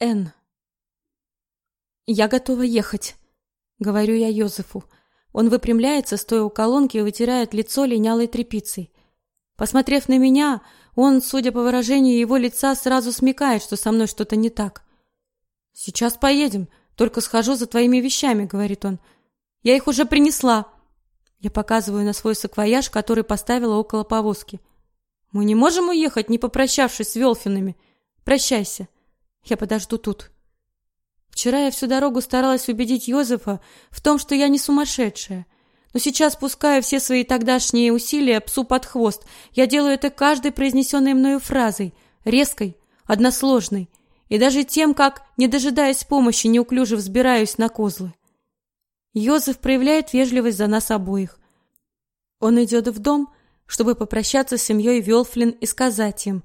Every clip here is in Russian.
Н. «Я готова ехать», — говорю я Йозефу. Он выпрямляется, стоя у колонки, и вытирает лицо линялой тряпицей. Посмотрев на меня, он, судя по выражению его лица, сразу смекает, что со мной что-то не так. «Сейчас поедем, только схожу за твоими вещами», — говорит он. «Я их уже принесла». Я показываю на свой саквояж, который поставила около повозки. «Мы не можем уехать, не попрощавшись с Велфинами. Прощайся. Я подожду тут». Вчера я всю дорогу старалась убедить Йозефа в том, что я не сумасшедшая. Но сейчас пускаю все свои тогдашние усилия псу под хвост. Я делаю это каждой произнесенной мною фразой, резкой, односложной, и даже тем, как, не дожидаясь помощи, неуклюже взбираюсь на козлы. Йозеф проявляет вежливость за нас обоих. Он идет в дом, чтобы попрощаться с семьей Велфлин и сказать им,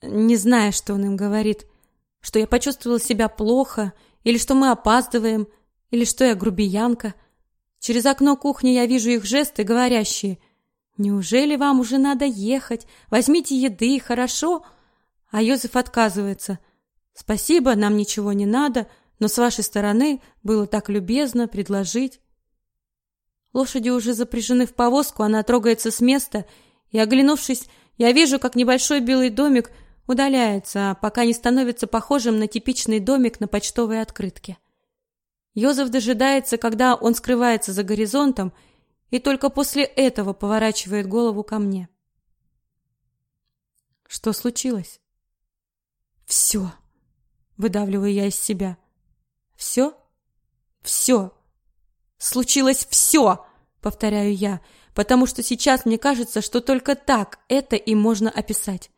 не зная, что он им говорит – что я почувствовала себя плохо, или что мы опаздываем, или что я грубиянка. Через окно кухни я вижу их жесты, говорящие «Неужели вам уже надо ехать? Возьмите еды, хорошо?» А Йозеф отказывается «Спасибо, нам ничего не надо, но с вашей стороны было так любезно предложить». Лошади уже запряжены в повозку, она трогается с места, и, оглянувшись, я вижу, как небольшой белый домик – удаляется, пока не становится похожим на типичный домик на почтовой открытке. Йозеф дожидается, когда он скрывается за горизонтом, и только после этого поворачивает голову ко мне. Что случилось? Все, выдавливаю я из себя. Все? Все. Случилось все, повторяю я, потому что сейчас мне кажется, что только так это и можно описать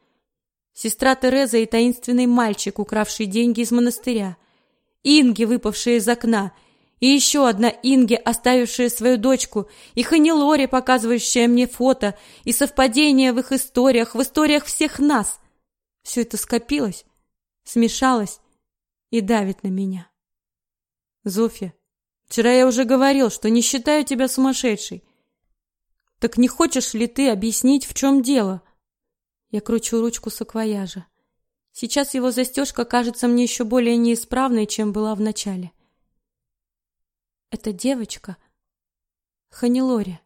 сестра Тереза и таинственный мальчик, укравший деньги из монастыря, Инги, выпавшая из окна, и еще одна Инги, оставившая свою дочку, и Ханилори, показывающая мне фото, и совпадения в их историях, в историях всех нас. Все это скопилось, смешалось и давит на меня. Зофья, вчера я уже говорил, что не считаю тебя сумасшедшей. Так не хочешь ли ты объяснить, в чем дело? — я кручу ручку саквояжа. Сейчас его застежка кажется мне еще более неисправной, чем была в начале. Эта девочка Ханилори.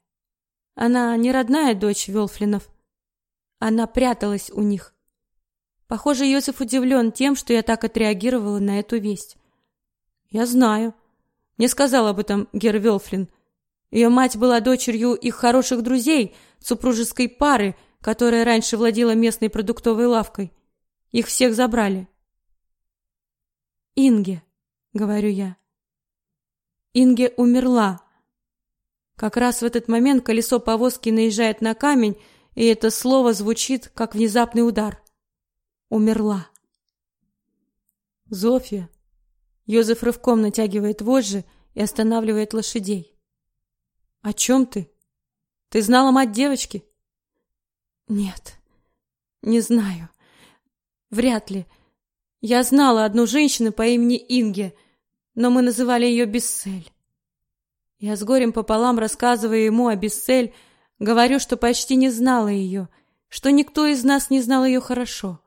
Она не родная дочь Велфлинов. Она пряталась у них. Похоже, Йосиф удивлен тем, что я так отреагировала на эту весть. Я знаю. Мне сказал об этом Гер Велфлин. Ее мать была дочерью их хороших друзей, супружеской пары, которая раньше владела местной продуктовой лавкой. Их всех забрали. Инге, говорю я. Инге умерла. Как раз в этот момент колесо повозки наезжает на камень, и это слово звучит как внезапный удар. Умерла. Зофия. Йозеф рывком натягивает вожжи и останавливает лошадей. О чем ты? Ты знала мать девочки? Нет, не знаю. Вряд ли. Я знала одну женщину по имени Инге, но мы называли ее Бессель. Я с горем пополам рассказываю ему о Бессель, говорю, что почти не знала ее, что никто из нас не знал ее хорошо.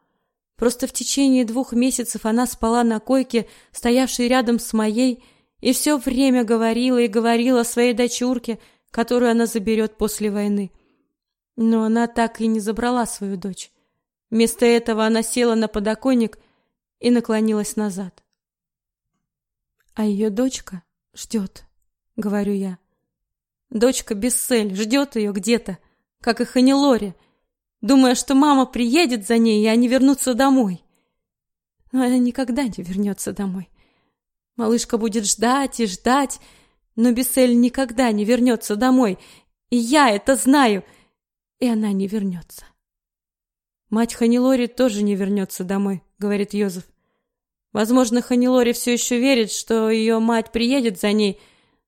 Просто в течение двух месяцев она спала на койке, стоявшей рядом с моей, и все время говорила и говорила о своей дочурке, которую она заберет после войны. Но она так и не забрала свою дочь. Вместо этого она села на подоконник и наклонилась назад. А ее дочка ждет, говорю я. Дочка Бессель ждет ее где-то, как и Ханилори, думая, что мама приедет за ней, и они вернутся домой. Но она никогда не вернется домой. Малышка будет ждать и ждать, но Бессель никогда не вернется домой, и я это знаю — и она не вернется. Мать Ханилори тоже не вернется домой, говорит Йозеф. Возможно, Ханилори все еще верит, что ее мать приедет за ней,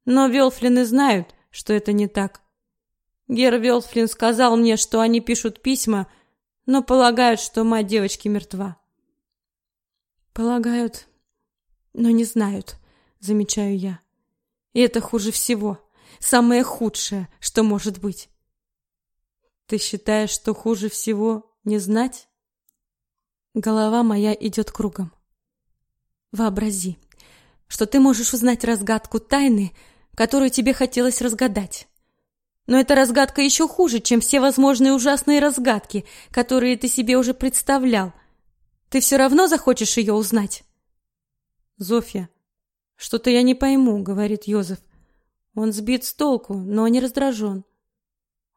но Велфлины знают, что это не так. Гер Велфлин сказал мне, что они пишут письма, но полагают, что мать девочки мертва. Полагают, но не знают, замечаю я. И это хуже всего, самое худшее, что может быть. Ты считаешь, что хуже всего не знать? Голова моя идет кругом. Вообрази, что ты можешь узнать разгадку тайны, которую тебе хотелось разгадать. Но эта разгадка еще хуже, чем все возможные ужасные разгадки, которые ты себе уже представлял. Ты все равно захочешь ее узнать. Зофья, что-то я не пойму, говорит Йозеф. Он сбит с толку, но не раздражен.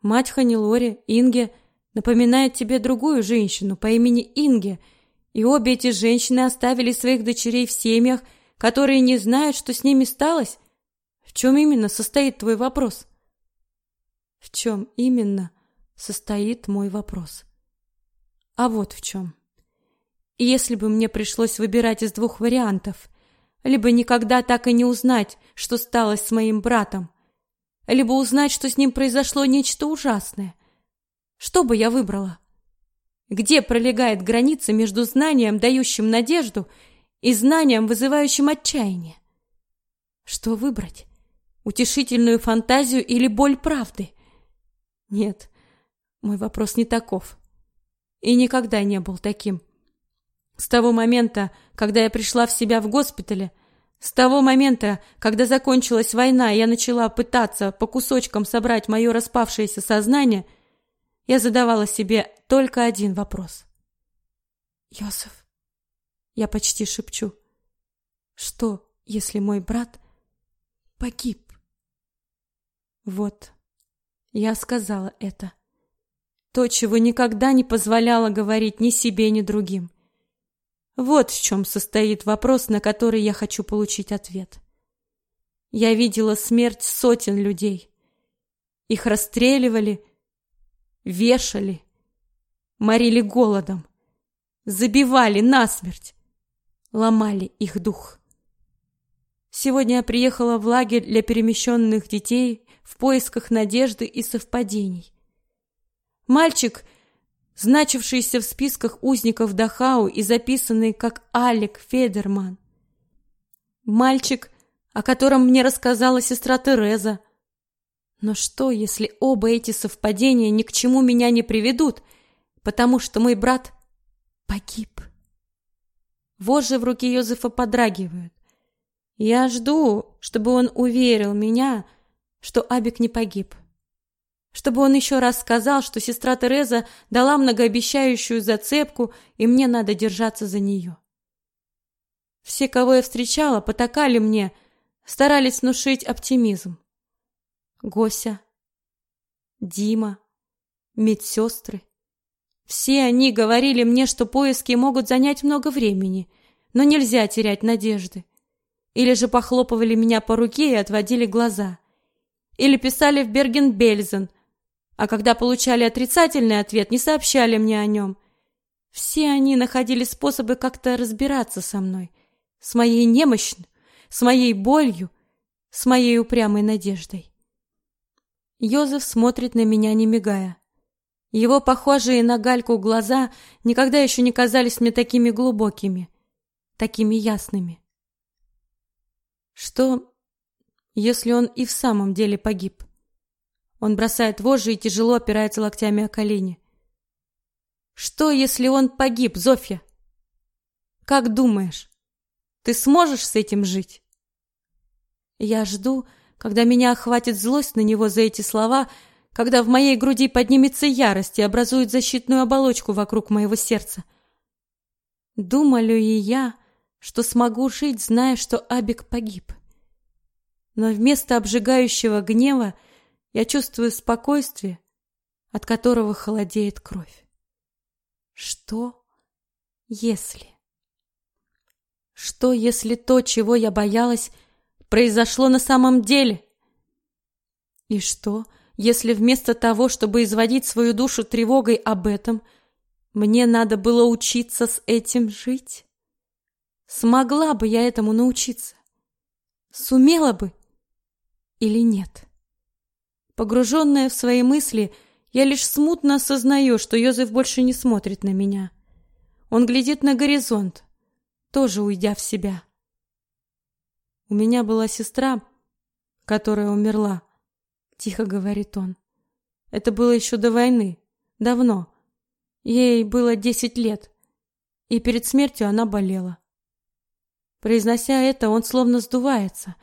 Мать Ханилори, Инге, напоминает тебе другую женщину по имени Инге, и обе эти женщины оставили своих дочерей в семьях, которые не знают, что с ними сталось. В чем именно состоит твой вопрос? В чем именно состоит мой вопрос? А вот в чем. Если бы мне пришлось выбирать из двух вариантов, либо никогда так и не узнать, что стало с моим братом, либо узнать, что с ним произошло нечто ужасное, что бы я выбрала? Где пролегает граница между знанием, дающим надежду, и знанием, вызывающим отчаяние? Что выбрать? Утешительную фантазию или боль правды? Нет, мой вопрос не таков. И никогда не был таким. С того момента, когда я пришла в себя в госпитале, с того момента, когда закончилась война, я начала пытаться по кусочкам собрать мое распавшееся сознание, я задавала себе только один вопрос. Йосеф, я почти шепчу, что, если мой брат погиб? Вот я сказала это. То, чего никогда не позволяла говорить ни себе, ни другим. Вот в чем состоит вопрос, на который я хочу получить ответ. Я видела смерть сотен людей. Их расстреливали, вешали, морили голодом, забивали насмерть, ломали их дух. Сегодня я приехала в лагерь для перемещенных детей в поисках надежды и совпадений. Мальчик, значившийся в списках узников Дахау и записанный как Алек Федерман. Мальчик, о котором мне рассказала сестра Тереза. Но что, если оба эти совпадения ни к чему меня не приведут, потому что мой брат погиб? Вожжи в руке Йозефа подрагивают. Я жду, чтобы он уверил меня, что Абик не погиб. Чтобы он еще раз сказал, что сестра Тереза дала многообещающую зацепку, и мне надо держаться за нее. Все, кого я встречала, потакали мне, старались внушить оптимизм. Гося, Дима, медсестры. Все они говорили мне, что поиски могут занять много времени, но нельзя терять надежды. Или же похлопывали меня по руке и отводили глаза или писали в Берген-Бельзен, а когда получали отрицательный ответ, не сообщали мне о нем. Все они находили способы как-то разбираться со мной, с моей немощью, с моей болью, с моей упрямой надеждой. Йозеф смотрит на меня, не мигая. Его похожие на гальку глаза никогда еще не казались мне такими глубокими, такими ясными. Что если он и в самом деле погиб? Он бросает вожжи и тяжело опирается локтями о колени. Что, если он погиб, Зофья? Как думаешь, ты сможешь с этим жить? Я жду, когда меня охватит злость на него за эти слова, когда в моей груди поднимется ярость и образует защитную оболочку вокруг моего сердца. Думаю и я, что смогу жить, зная, что Абик погиб но вместо обжигающего гнева я чувствую спокойствие, от которого холодеет кровь. Что, если? Что, если то, чего я боялась, произошло на самом деле? И что, если вместо того, чтобы изводить свою душу тревогой об этом, мне надо было учиться с этим жить? Смогла бы я этому научиться? Сумела бы? или нет. Погруженная в свои мысли, я лишь смутно осознаю, что Йозеф больше не смотрит на меня. Он глядит на горизонт, тоже уйдя в себя. У меня была сестра, которая умерла, тихо говорит он. Это было еще до войны, давно. Ей было десять лет, и перед смертью она болела. Произнося это, он словно сдувается,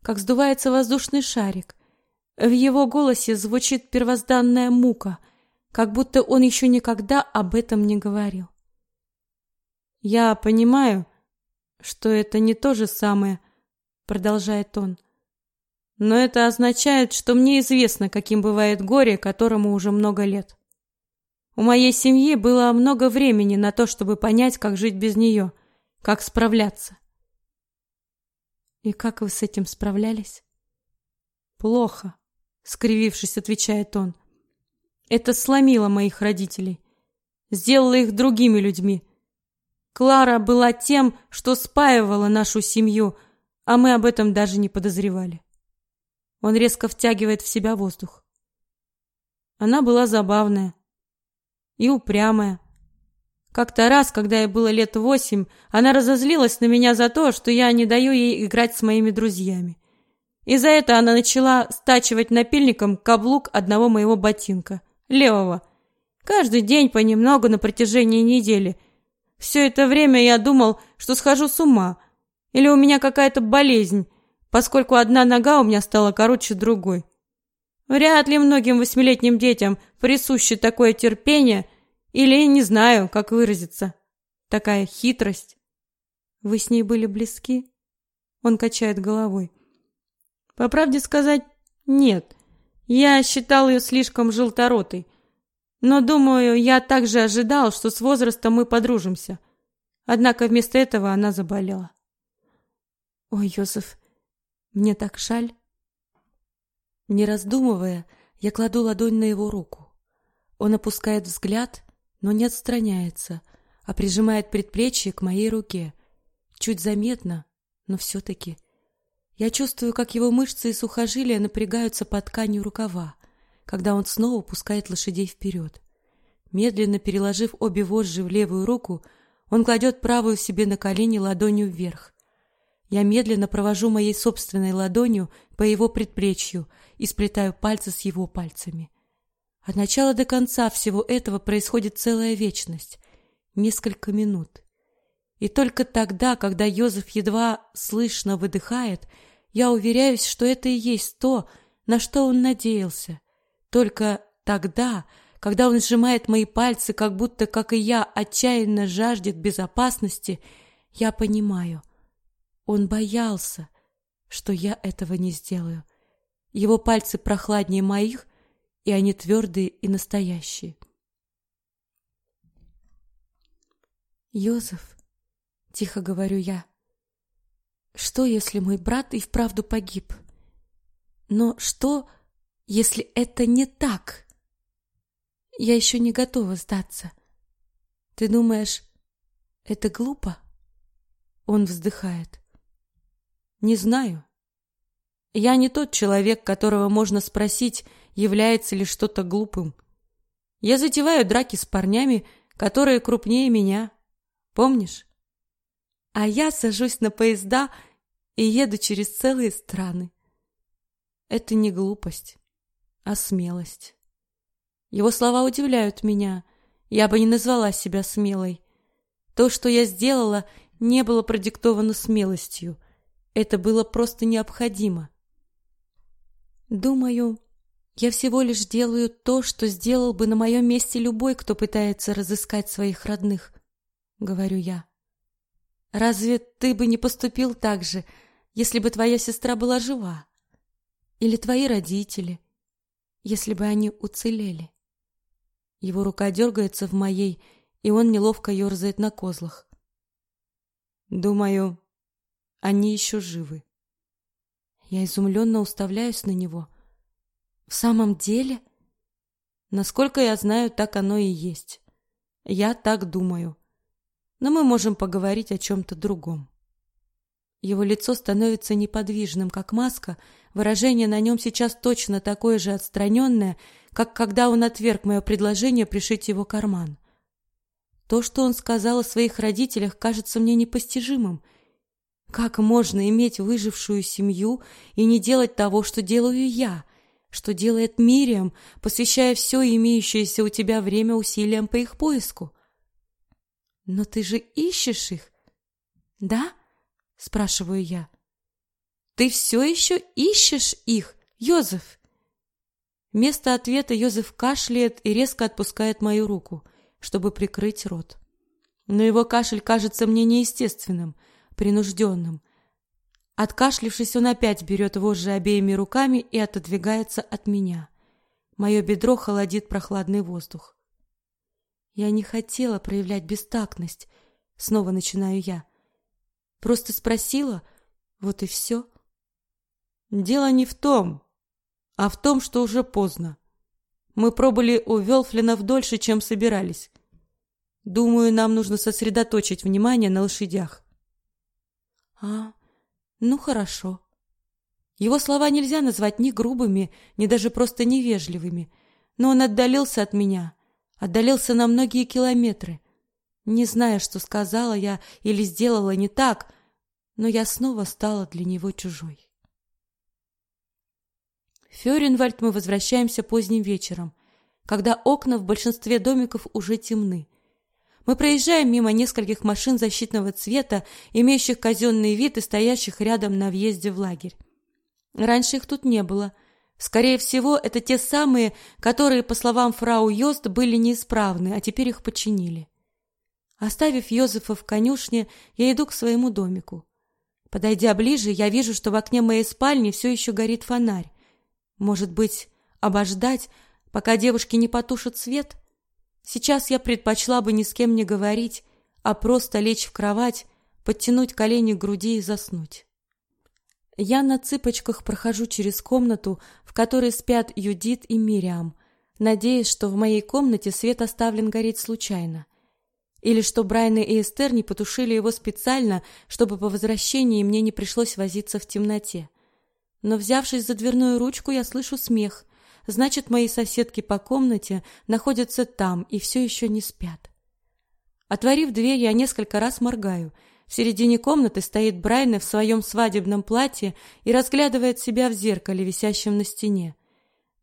как сдувается воздушный шарик. В его голосе звучит первозданная мука, как будто он еще никогда об этом не говорил. Я понимаю, что это не то же самое, продолжает он. Но это означает, что мне известно, каким бывает горе, которому уже много лет. У моей семьи было много времени на то, чтобы понять, как жить без нее, как справляться. И как вы с этим справлялись? Плохо, скривившись, отвечает он. Это сломило моих родителей, сделало их другими людьми. Клара была тем, что спаивала нашу семью, а мы об этом даже не подозревали. Он резко втягивает в себя воздух. Она была забавная и упрямая. Как-то раз, когда ей было лет восемь, она разозлилась на меня за то, что я не даю ей играть с моими друзьями. И за это она начала стачивать напильником каблук одного моего ботинка, левого. Каждый день понемногу на протяжении недели. Все это время я думал, что схожу с ума, или у меня какая-то болезнь, поскольку одна нога у меня стала короче другой. Вряд ли многим восьмилетним детям присуще такое терпение или, не знаю, как выразиться, такая хитрость. Вы с ней были близки? Он качает головой. По правде сказать, нет. Я считал ее слишком желторотой. Но, думаю, я также ожидал, что с возрастом мы подружимся. Однако вместо этого она заболела. Ой, Йозеф, мне так жаль. Не раздумывая, я кладу ладонь на его руку. Он опускает взгляд, но не отстраняется, а прижимает предплечье к моей руке. Чуть заметно, но все-таки. Я чувствую, как его мышцы и сухожилия напрягаются под тканью рукава, когда он снова пускает лошадей вперед. Медленно переложив обе вожжи в левую руку, он кладет правую себе на колени ладонью вверх. Я медленно провожу моей собственной ладонью по его предплечью и сплетаю пальцы с его пальцами. От начала до конца всего этого происходит целая вечность, несколько минут. И только тогда, когда Йозеф едва слышно выдыхает, я уверяюсь, что это и есть то, на что он надеялся. Только тогда, когда он сжимает мои пальцы, как будто, как и я, отчаянно жаждет безопасности, я понимаю — он боялся, что я этого не сделаю. Его пальцы прохладнее моих, и они твердые и настоящие. Йозеф, тихо говорю я. Что, если мой брат и вправду погиб? Но что, если это не так? Я еще не готова сдаться. Ты думаешь, это глупо? Он вздыхает. Не знаю. Я не тот человек, которого можно спросить, является ли что-то глупым. Я затеваю драки с парнями, которые крупнее меня. Помнишь? А я сажусь на поезда и еду через целые страны. Это не глупость, а смелость. Его слова удивляют меня. Я бы не назвала себя смелой. То, что я сделала, не было продиктовано смелостью. Это было просто необходимо. Думаю, я всего лишь делаю то, что сделал бы на моем месте любой, кто пытается разыскать своих родных, говорю я. Разве ты бы не поступил так же, если бы твоя сестра была жива? Или твои родители, если бы они уцелели? Его рука дергается в моей, и он неловко ерзает на козлах. Думаю, они еще живы. Я изумленно уставляюсь на него. В самом деле? Насколько я знаю, так оно и есть. Я так думаю. Но мы можем поговорить о чем-то другом. Его лицо становится неподвижным, как маска, выражение на нем сейчас точно такое же отстраненное, как когда он отверг мое предложение пришить его карман. То, что он сказал о своих родителях, кажется мне непостижимым, как можно иметь выжившую семью и не делать того, что делаю я, что делает Мириам, посвящая все имеющееся у тебя время усилиям по их поиску? Но ты же ищешь их, да? спрашиваю я. Ты все еще ищешь их, Йозеф? Вместо ответа Йозеф кашляет и резко отпускает мою руку, чтобы прикрыть рот. Но его кашель кажется мне неестественным, принужденным. Откашлившись, он опять берет вожжи обеими руками и отодвигается от меня. Мое бедро холодит прохладный воздух. Я не хотела проявлять бестактность, снова начинаю я. Просто спросила, вот и все. Дело не в том, а в том, что уже поздно. Мы пробыли у Велфлинов дольше, чем собирались. Думаю, нам нужно сосредоточить внимание на лошадях. А, ну хорошо. Его слова нельзя назвать ни грубыми, ни даже просто невежливыми, но он отдалился от меня, отдалился на многие километры. Не зная, что сказала я или сделала не так, но я снова стала для него чужой. В Фёренвальд мы возвращаемся поздним вечером, когда окна в большинстве домиков уже темны. Мы проезжаем мимо нескольких машин защитного цвета, имеющих казенный вид и стоящих рядом на въезде в лагерь. Раньше их тут не было. Скорее всего, это те самые, которые, по словам фрау Йост, были неисправны, а теперь их починили. Оставив Йозефа в конюшне, я иду к своему домику. Подойдя ближе, я вижу, что в окне моей спальни все еще горит фонарь. Может быть, обождать, пока девушки не потушат свет? Сейчас я предпочла бы ни с кем не говорить, а просто лечь в кровать, подтянуть колени к груди и заснуть. Я на цыпочках прохожу через комнату, в которой спят Юдит и Мириам, надеясь, что в моей комнате свет оставлен гореть случайно. Или что Брайан и Эстер не потушили его специально, чтобы по возвращении мне не пришлось возиться в темноте. Но взявшись за дверную ручку, я слышу смех. Значит, мои соседки по комнате находятся там и все еще не спят. Отворив дверь, я несколько раз моргаю. В середине комнаты стоит Брайна в своем свадебном платье и разглядывает себя в зеркале, висящем на стене.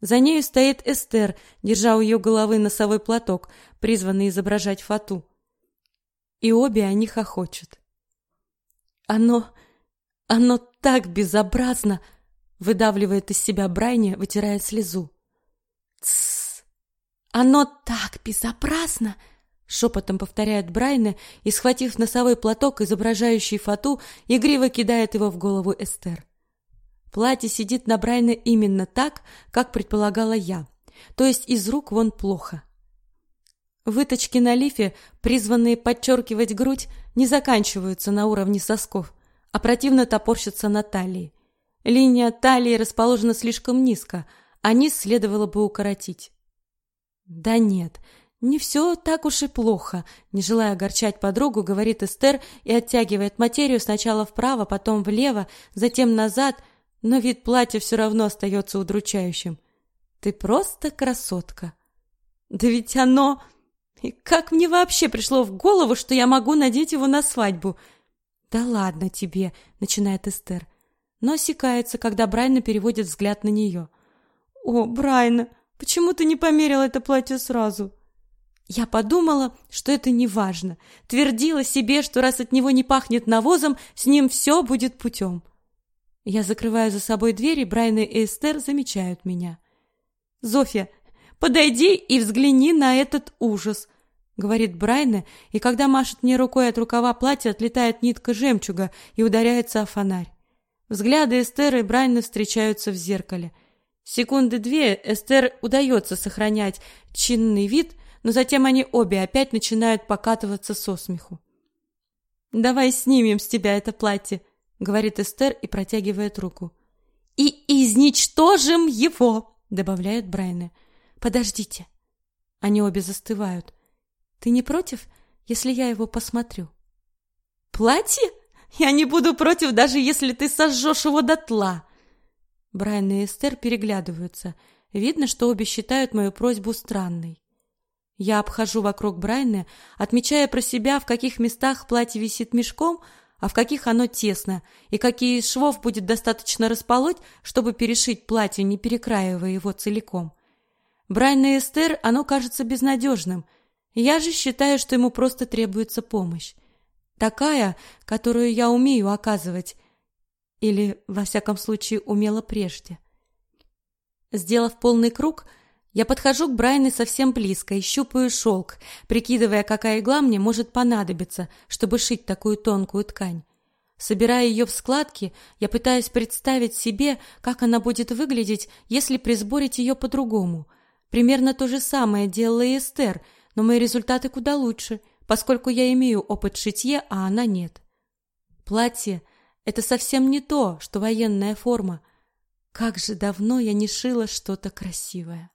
За нею стоит Эстер, держа у ее головы носовой платок, призванный изображать фату. И обе они хохочут. Оно оно так безобразно, выдавливает из себя Брайни, вытирая слезу. Тссс. Оно так безобразно, шепотом повторяет Брайне и, схватив носовой платок, изображающий фату, игриво кидает его в голову Эстер. Платье сидит на Брайне именно так, как предполагала я, то есть из рук вон плохо. Выточки на лифе, призванные подчеркивать грудь, не заканчиваются на уровне сосков, а противно топорщатся на талии. Линия талии расположена слишком низко, а низ следовало бы укоротить. Да нет, не все так уж и плохо, не желая огорчать подругу, говорит Эстер и оттягивает материю сначала вправо, потом влево, затем назад, но вид платья все равно остается удручающим. Ты просто красотка. Да ведь оно... И как мне вообще пришло в голову, что я могу надеть его на свадьбу? Да ладно тебе, начинает Эстер но осекается, когда Брайна переводит взгляд на нее. «О, Брайна, почему ты не померила это платье сразу?» Я подумала, что это не важно. Твердила себе, что раз от него не пахнет навозом, с ним все будет путем. Я закрываю за собой дверь, и Брайан и Эстер замечают меня. «Зофья, подойди и взгляни на этот ужас!» — говорит Брайна, и когда машет мне рукой от рукава платья, отлетает нитка жемчуга и ударяется о фонарь. Взгляды Эстер и Брайана встречаются в зеркале. Секунды две Эстер удается сохранять чинный вид, но затем они обе опять начинают покатываться со смеху. «Давай снимем с тебя это платье», — говорит Эстер и протягивает руку. «И изничтожим его», — добавляет Брайна. «Подождите». Они обе застывают. «Ты не против, если я его посмотрю?» «Платье?» Я не буду против, даже если ты сожжешь его дотла. Брайан и Эстер переглядываются. Видно, что обе считают мою просьбу странной. Я обхожу вокруг Брайана, отмечая про себя, в каких местах платье висит мешком, а в каких оно тесно, и какие из швов будет достаточно располоть, чтобы перешить платье, не перекраивая его целиком. Брайан и Эстер оно кажется безнадежным. Я же считаю, что ему просто требуется помощь. Такая, которую я умею оказывать. Или, во всяком случае, умела прежде. Сделав полный круг, я подхожу к Брайану совсем близко и щупаю шелк, прикидывая, какая игла мне может понадобиться, чтобы шить такую тонкую ткань. Собирая ее в складки, я пытаюсь представить себе, как она будет выглядеть, если присборить ее по-другому. Примерно то же самое делала и Эстер, но мои результаты куда лучше, поскольку я имею опыт шитья, а она нет. Платье — это совсем не то, что военная форма. Как же давно я не шила что-то красивое.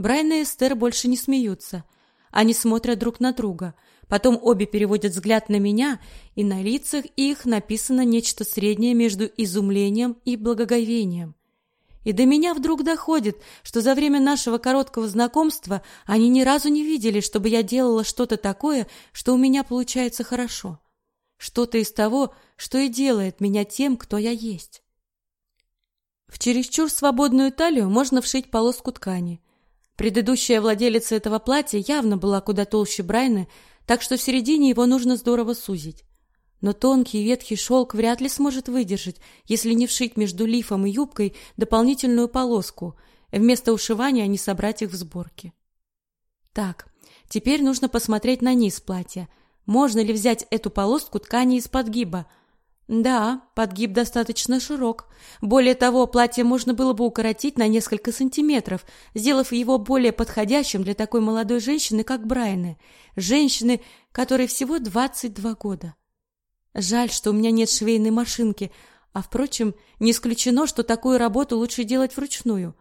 Брайан и Эстер больше не смеются. Они смотрят друг на друга — Потом обе переводят взгляд на меня, и на лицах их написано нечто среднее между изумлением и благоговением. И до меня вдруг доходит, что за время нашего короткого знакомства они ни разу не видели, чтобы я делала что-то такое, что у меня получается хорошо. Что-то из того, что и делает меня тем, кто я есть. В чересчур свободную талию можно вшить полоску ткани. Предыдущая владелица этого платья явно была куда толще Брайна, так что в середине его нужно здорово сузить. Но тонкий ветхий шелк вряд ли сможет выдержать, если не вшить между лифом и юбкой дополнительную полоску, вместо ушивания не собрать их в сборке. Так, теперь нужно посмотреть на низ платья. Можно ли взять эту полоску ткани из подгиба – да, подгиб достаточно широк. Более того, платье можно было бы укоротить на несколько сантиметров, сделав его более подходящим для такой молодой женщины, как Брайны, женщины, которой всего 22 года. Жаль, что у меня нет швейной машинки, а впрочем, не исключено, что такую работу лучше делать вручную.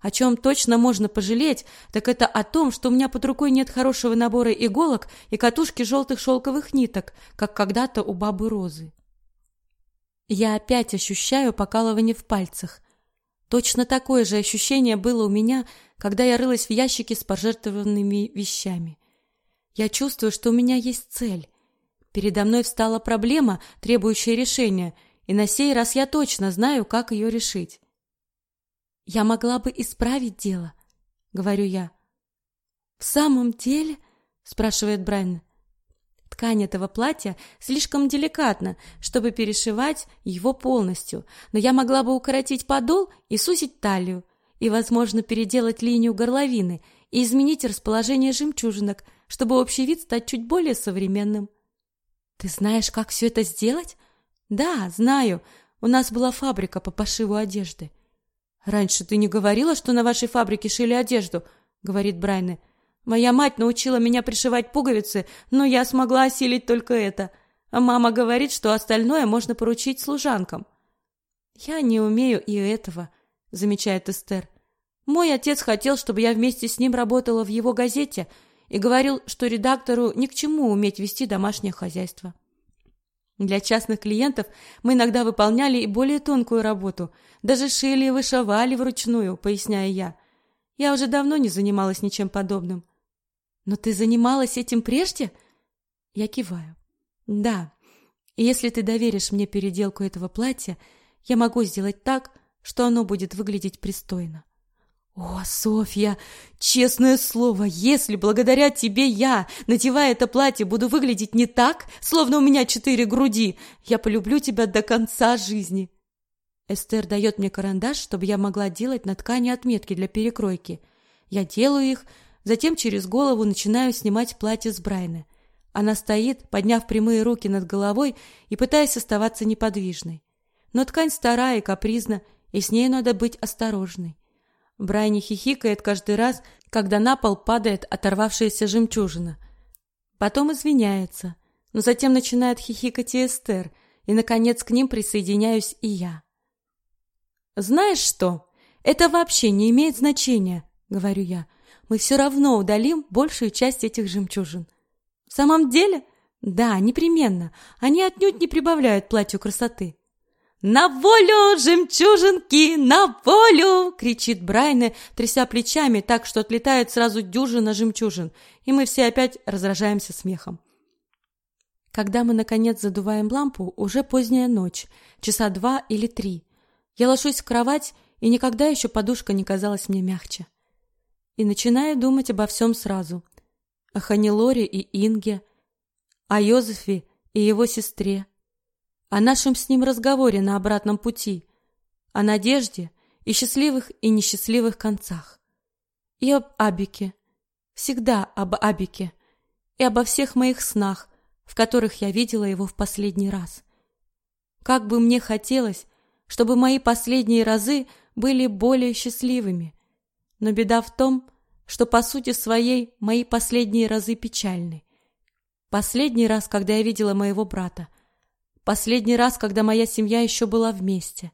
О чем точно можно пожалеть, так это о том, что у меня под рукой нет хорошего набора иголок и катушки желтых шелковых ниток, как когда-то у бабы Розы. Я опять ощущаю покалывание в пальцах. Точно такое же ощущение было у меня, когда я рылась в ящике с пожертвованными вещами. Я чувствую, что у меня есть цель. Передо мной встала проблема, требующая решения, и на сей раз я точно знаю, как ее решить. Я могла бы исправить дело, говорю я. В самом деле, спрашивает Брайан. Ткань этого платья слишком деликатна, чтобы перешивать его полностью, но я могла бы укоротить подол и сузить талию, и, возможно, переделать линию горловины и изменить расположение жемчужинок, чтобы общий вид стать чуть более современным. Ты знаешь, как все это сделать? Да, знаю. У нас была фабрика по пошиву одежды. Раньше ты не говорила, что на вашей фабрике шили одежду, говорит Брайне. Моя мать научила меня пришивать пуговицы, но я смогла осилить только это. А мама говорит, что остальное можно поручить служанкам. Я не умею и этого, замечает Эстер. Мой отец хотел, чтобы я вместе с ним работала в его газете и говорил, что редактору ни к чему уметь вести домашнее хозяйство. Для частных клиентов мы иногда выполняли и более тонкую работу, даже шили и вышивали вручную, поясняя я. Я уже давно не занималась ничем подобным. Но ты занималась этим прежде? Я киваю. Да. И если ты доверишь мне переделку этого платья, я могу сделать так, что оно будет выглядеть пристойно. О, Софья, честное слово, если благодаря тебе я, надевая это платье, буду выглядеть не так, словно у меня четыре груди, я полюблю тебя до конца жизни. Эстер дает мне карандаш, чтобы я могла делать на ткани отметки для перекройки. Я делаю их, Затем через голову начинаю снимать платье с Брайны. Она стоит, подняв прямые руки над головой и пытаясь оставаться неподвижной. Но ткань старая и капризна, и с ней надо быть осторожной. Брайни хихикает каждый раз, когда на пол падает оторвавшаяся жемчужина. Потом извиняется, но затем начинает хихикать и Эстер, и, наконец, к ним присоединяюсь и я. «Знаешь что? Это вообще не имеет значения», — говорю я мы все равно удалим большую часть этих жемчужин. В самом деле? Да, непременно. Они отнюдь не прибавляют платью красоты. «На волю, жемчужинки, на волю!» — кричит Брайне, тряся плечами так, что отлетает сразу дюжина жемчужин, и мы все опять разражаемся смехом. Когда мы, наконец, задуваем лампу, уже поздняя ночь, часа два или три. Я ложусь в кровать, и никогда еще подушка не казалась мне мягче и начинаю думать обо всем сразу. О Ханилоре и Инге, о Йозефе и его сестре, о нашем с ним разговоре на обратном пути, о надежде и счастливых и несчастливых концах, и об Абике, всегда об Абике, и обо всех моих снах, в которых я видела его в последний раз. Как бы мне хотелось, чтобы мои последние разы были более счастливыми, но беда в том, что по сути своей мои последние разы печальны. Последний раз, когда я видела моего брата, последний раз, когда моя семья еще была вместе,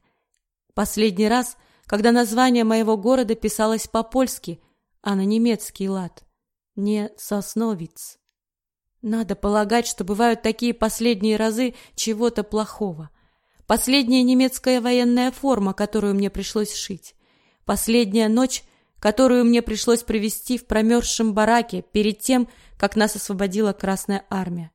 последний раз, когда название моего города писалось по-польски, а на немецкий лад, не Сосновиц. Надо полагать, что бывают такие последние разы чего-то плохого. Последняя немецкая военная форма, которую мне пришлось шить. Последняя ночь, которую мне пришлось провести в промерзшем бараке перед тем, как нас освободила Красная Армия.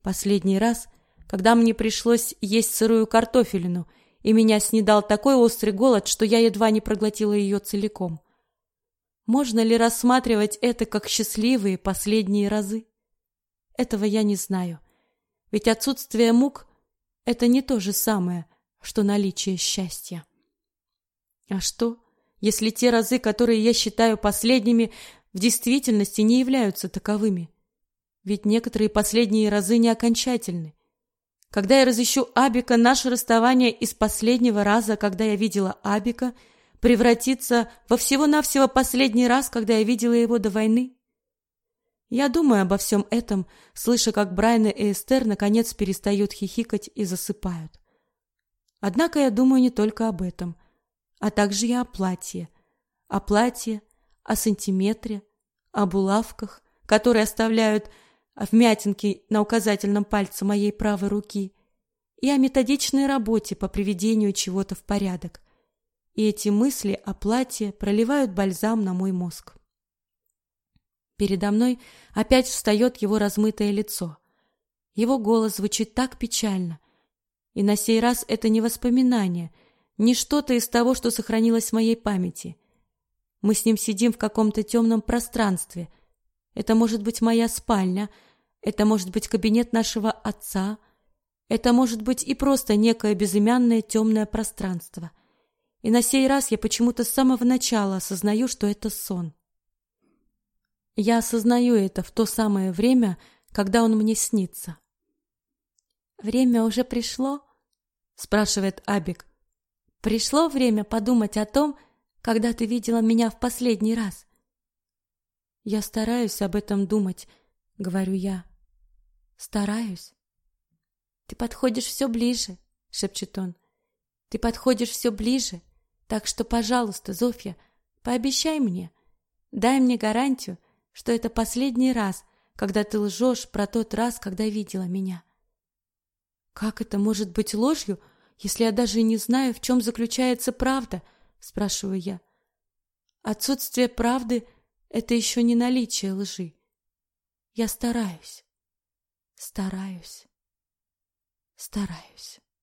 Последний раз, когда мне пришлось есть сырую картофелину, и меня снедал такой острый голод, что я едва не проглотила ее целиком. Можно ли рассматривать это как счастливые последние разы? Этого я не знаю. Ведь отсутствие мук — это не то же самое, что наличие счастья. А что, если те разы, которые я считаю последними, в действительности не являются таковыми? Ведь некоторые последние разы не окончательны. Когда я разыщу Абика, наше расставание из последнего раза, когда я видела Абика, превратится во всего-навсего последний раз, когда я видела его до войны. Я думаю обо всем этом, слыша, как Брайан и Эстер наконец перестают хихикать и засыпают. Однако я думаю не только об этом, а также и о платье. О платье, о сантиметре, о булавках, которые оставляют вмятинки на указательном пальце моей правой руки, и о методичной работе по приведению чего-то в порядок. И эти мысли о платье проливают бальзам на мой мозг. Передо мной опять встает его размытое лицо. Его голос звучит так печально. И на сей раз это не воспоминание, не что-то из того, что сохранилось в моей памяти. Мы с ним сидим в каком-то темном пространстве. Это может быть моя спальня, это может быть кабинет нашего отца, это может быть и просто некое безымянное темное пространство. И на сей раз я почему-то с самого начала осознаю, что это сон. Я осознаю это в то самое время, когда он мне снится. Время уже пришло, спрашивает Абик. Пришло время подумать о том, когда ты видела меня в последний раз. Я стараюсь об этом думать, говорю я. Стараюсь. Ты подходишь все ближе, шепчет он. Ты подходишь все ближе, так что, пожалуйста, Зофья, пообещай мне, дай мне гарантию, что это последний раз, когда ты лжешь про тот раз, когда видела меня. Как это может быть ложью, если я даже не знаю, в чем заключается правда, спрашиваю я. Отсутствие правды это еще не наличие лжи. Я стараюсь. Стараюсь. Стараюсь.